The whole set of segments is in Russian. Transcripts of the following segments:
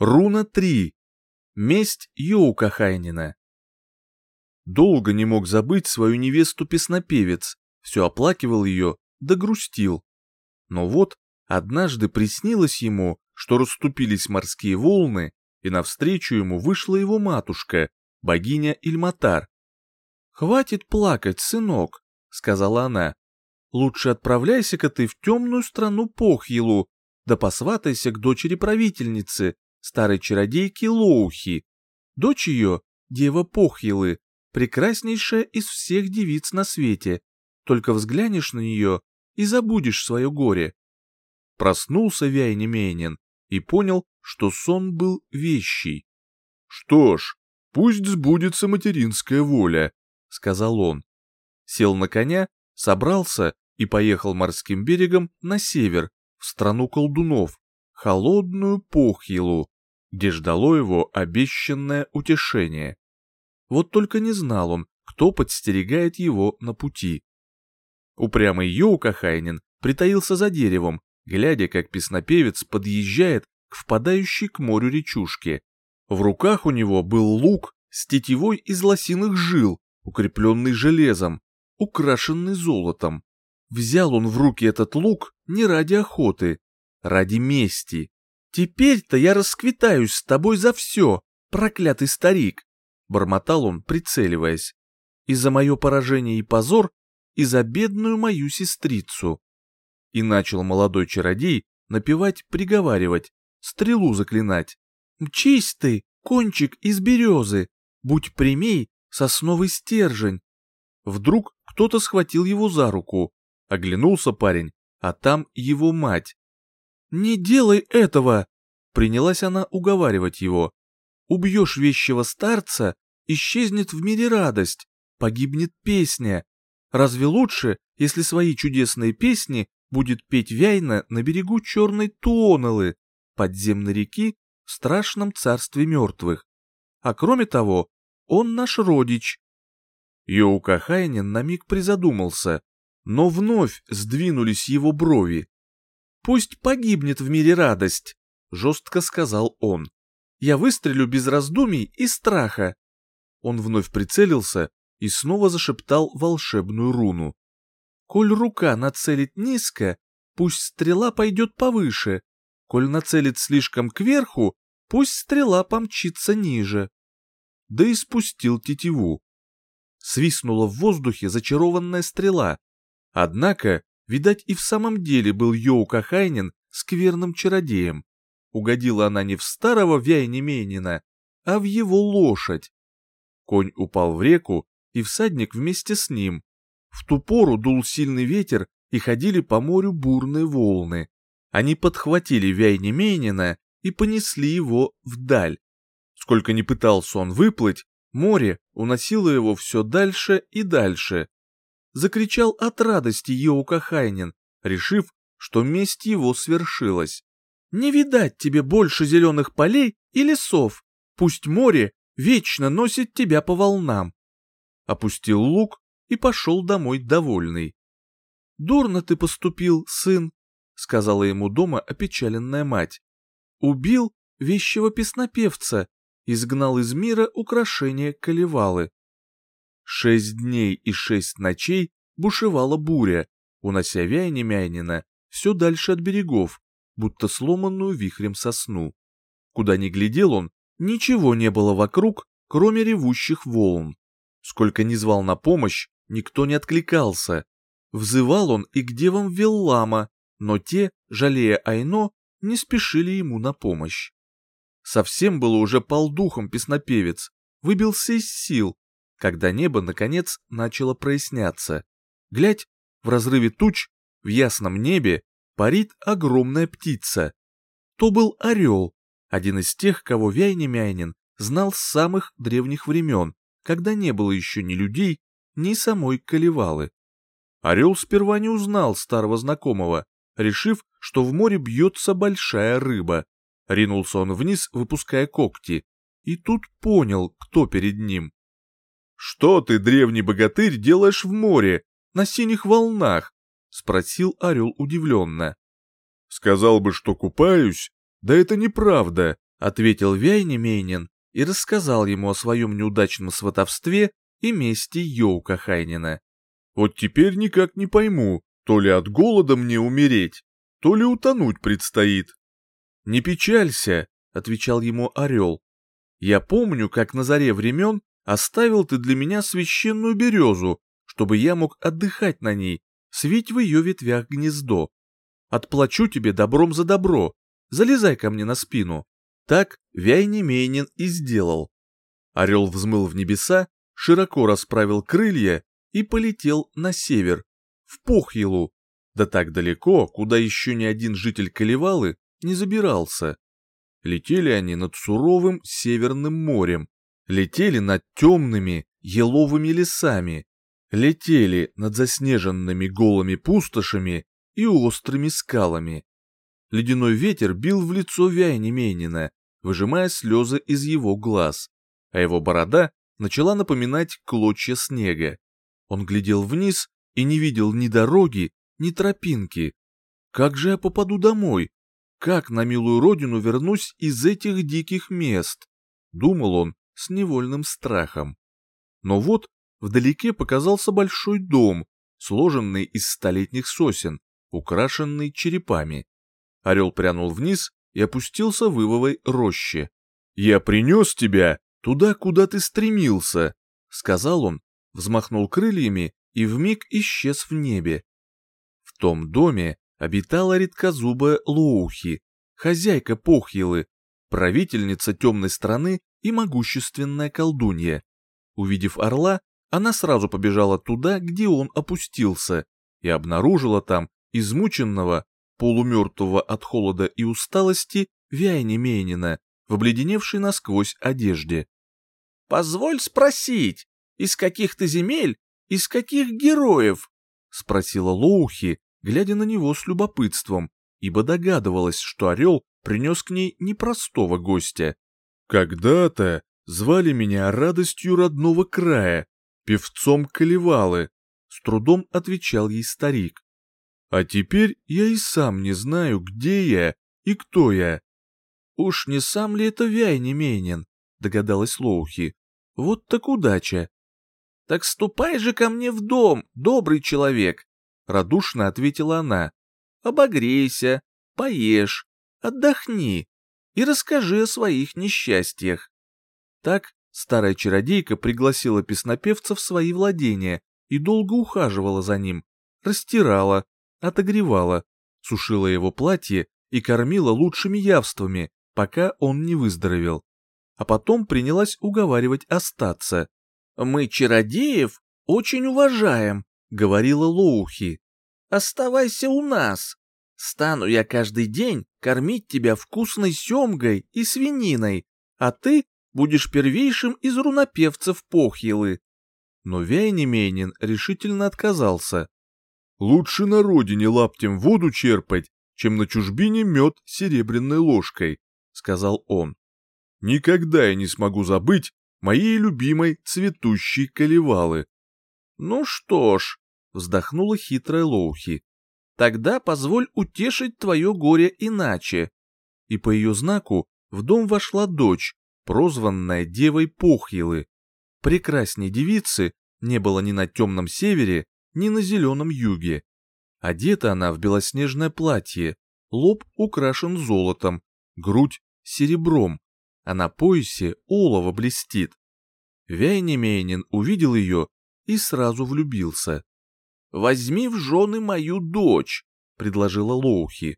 Руна 3. Месть Йоукахайнина. Долго не мог забыть свою невесту-песнопевец, все оплакивал ее, да грустил. Но вот однажды приснилось ему, что расступились морские волны, и навстречу ему вышла его матушка, богиня Ильматар. «Хватит плакать, сынок», — сказала она. «Лучше отправляйся-ка ты в темную страну Похьелу, да посватайся к дочери правительницы, старой чародейки Лоухи. Дочь ее, дева Похьелы, прекраснейшая из всех девиц на свете. Только взглянешь на нее и забудешь свое горе. Проснулся Вяйнемейнин и понял, что сон был вещий. «Что ж, пусть сбудется материнская воля», — сказал он. Сел на коня, собрался и поехал морским берегом на север, в страну колдунов, холодную Похилу, где ждало его обещанное утешение. Вот только не знал он, кто подстерегает его на пути. Упрямый Йоукахайнин притаился за деревом, глядя, как песнопевец подъезжает к впадающей к морю речушке. В руках у него был лук с тетивой из лосиных жил, укрепленный железом, украшенный золотом. Взял он в руки этот лук не ради охоты, ради мести. Теперь-то я расквитаюсь с тобой за все, проклятый старик, бормотал он, прицеливаясь. И за мое поражение и позор, и за бедную мою сестрицу. И начал молодой чародей напевать, приговаривать, стрелу заклинать. Мчись ты, кончик из березы, будь прямей, сосновый стержень. Вдруг кто-то схватил его за руку. Оглянулся парень, а там его мать. «Не делай этого!» Принялась она уговаривать его. «Убьешь вещего старца, исчезнет в мире радость, погибнет песня. Разве лучше, если свои чудесные песни будет петь Вяйна на берегу черной Туонелы, подземной реки в страшном царстве мертвых? А кроме того, он наш родич». Йоука Хайнин на миг призадумался, но вновь сдвинулись его брови. «Пусть погибнет в мире радость», — жестко сказал он. «Я выстрелю без раздумий и страха». Он вновь прицелился и снова зашептал волшебную руну. «Коль рука нацелит низко, пусть стрела пойдет повыше. Коль нацелит слишком кверху, пусть стрела помчится ниже». Да и спустил тетиву. Свистнула в воздухе зачарованная стрела. Однако Видать, и в самом деле был Йоука Хайнин скверным чародеем. Угодила она не в старого Вяйнеменина, а в его лошадь. Конь упал в реку, и всадник вместе с ним. В ту пору дул сильный ветер, и ходили по морю бурные волны. Они подхватили Вяйнеменина и понесли его вдаль. Сколько ни пытался он выплыть, море уносило его все дальше и дальше закричал от радости Йоука Хайнин, решив, что месть его свершилась. «Не видать тебе больше зеленых полей и лесов, пусть море вечно носит тебя по волнам». Опустил лук и пошел домой довольный. «Дурно ты поступил, сын», — сказала ему дома опечаленная мать. «Убил вещего песнопевца, изгнал из мира украшения колевалы. Шесть дней и шесть ночей бушевала буря, унося Вяйни-Мяйнина все дальше от берегов, будто сломанную вихрем сосну. Куда ни глядел он, ничего не было вокруг, кроме ревущих волн. Сколько ни звал на помощь, никто не откликался. Взывал он и к девам Веллама, но те, жалея Айно, не спешили ему на помощь. Совсем было уже полдухом песнопевец, выбился из сил, когда небо, наконец, начало проясняться. Глядь, в разрыве туч, в ясном небе, парит огромная птица. То был орел, один из тех, кого Вяйнемяйнин знал с самых древних времен, когда не было еще ни людей, ни самой Колевалы. Орел сперва не узнал старого знакомого, решив, что в море бьется большая рыба. Ринулся он вниз, выпуская когти, и тут понял, кто перед ним. «Что ты, древний богатырь, делаешь в море, на синих волнах?» — спросил орел удивленно. «Сказал бы, что купаюсь, да это неправда. ответил Вяйнемейнин и рассказал ему о своем неудачном сватовстве и мести Йоука Хайнина. «Вот теперь никак не пойму, то ли от голода мне умереть, то ли утонуть предстоит». «Не печалься», — отвечал ему Орел. «Я помню, как на заре времен оставил ты для меня священную березу, чтобы я мог отдыхать на ней, свить в ее ветвях гнездо. Отплачу тебе добром за добро, залезай ко мне на спину». Так Вяйнемейнин и сделал. Орел взмыл в небеса, широко расправил крылья и полетел на север, в Похилу, да так далеко, куда еще ни один житель Калевалы не забирался. Летели они над суровым Северным морем, летели над темными еловыми лесами, летели над заснеженными голыми пустошами и острыми скалами. Ледяной ветер бил в лицо Вяйнеменина, выжимая слезы из его глаз, а его борода начала напоминать клочья снега. Он глядел вниз и не видел ни дороги, ни тропинки. Как же я попаду домой? Как на милую родину вернусь из этих диких мест? Думал он с невольным страхом. Но вот вдалеке показался большой дом, сложенный из столетних сосен, украшенный черепами. Орел прянул вниз и опустился в ивовой роще. «Я принес тебя туда, куда ты стремился», — сказал он, взмахнул крыльями и вмиг исчез в небе. В том доме обитала редкозубая Лоухи, хозяйка Похьелы, правительница темной страны и могущественная колдунья. Увидев орла, она сразу побежала туда, где он опустился, и обнаружила там измученного, полумертвого от холода и усталости Вяйнемейнина в обледеневшей насквозь одежде. «Позволь спросить, из каких ты земель, из каких героев?» — спросила Лоухи, глядя на него с любопытством, ибо догадывалась, что орел принес к ней непростого гостя. «Когда-то звали меня радостью родного края, певцом Калевалы», — с трудом отвечал ей старик. А теперь я и сам не знаю, где я и кто я. Уж не сам ли это Вяйнеменин, догадалась Лоухи. Вот так удача. Так ступай же ко мне в дом, добрый человек, радушно ответила она. Обогрейся, поешь, отдохни и расскажи о своих несчастьях. Так старая чародейка пригласила песнопевца в свои владения и долго ухаживала за ним, растирала, отогревала, сушила его платье и кормила лучшими явствами, пока он не выздоровел. А потом принялась уговаривать остаться. «Мы чародеев очень уважаем», — говорила Лоухи. «Оставайся у нас. Стану я каждый день кормить тебя вкусной семгой и свининой, а ты будешь первейшим из рунопевцев Похилы». Но Вяйнеменин решительно отказался. Лучше на родине лаптем воду черпать, чем на чужбине мед серебряной ложкой», — сказал он. «Никогда я не смогу забыть моей любимой цветущей колевалы». «Ну что ж», — вздохнула хитрая Лоухи, — «тогда позволь утешить твое горе иначе». И по ее знаку в дом вошла дочь, прозванная Девой Похьелы. Прекрасней девицы не было ни на темном севере, ни на зеленом юге. Одета она в белоснежное платье, лоб украшен золотом, грудь серебром, а на поясе олово блестит. Вяйнемейнин увидел ее и сразу влюбился. «Возьми в жены мою дочь», — предложила Лоухи,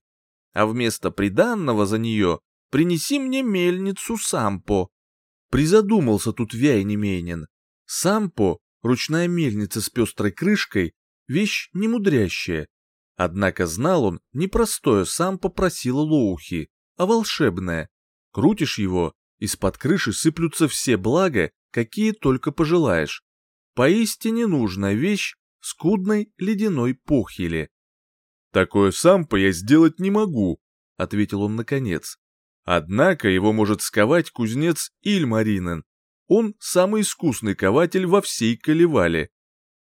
«а вместо приданного за нее принеси мне мельницу Сампо». Призадумался тут Вяйнемейнин. Сампо ручная мельница с пестрой крышкой — вещь немудрящая. Однако знал он, непростое сам попросил Лоухи, а волшебное. Крутишь его, из-под крыши сыплются все блага, какие только пожелаешь. Поистине нужная вещь скудной ледяной похиле. «Такое сампо я сделать не могу», — ответил он наконец. «Однако его может сковать кузнец Ильмаринен, он самый искусный кователь во всей Калевале.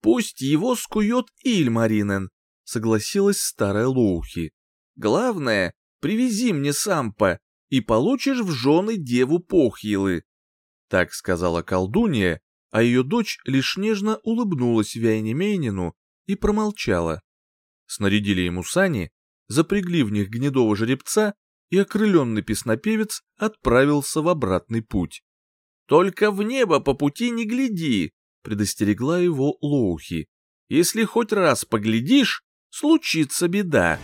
Пусть его скует Ильмаринен, согласилась старая Лоухи. Главное, привези мне сампа, и получишь в жены деву Похьелы. Так сказала колдунья, а ее дочь лишь нежно улыбнулась Вяйнемейнину и промолчала. Снарядили ему сани, запрягли в них гнедого жеребца, и окрыленный песнопевец отправился в обратный путь. «Только в небо по пути не гляди», — предостерегла его Лоухи. «Если хоть раз поглядишь, случится беда».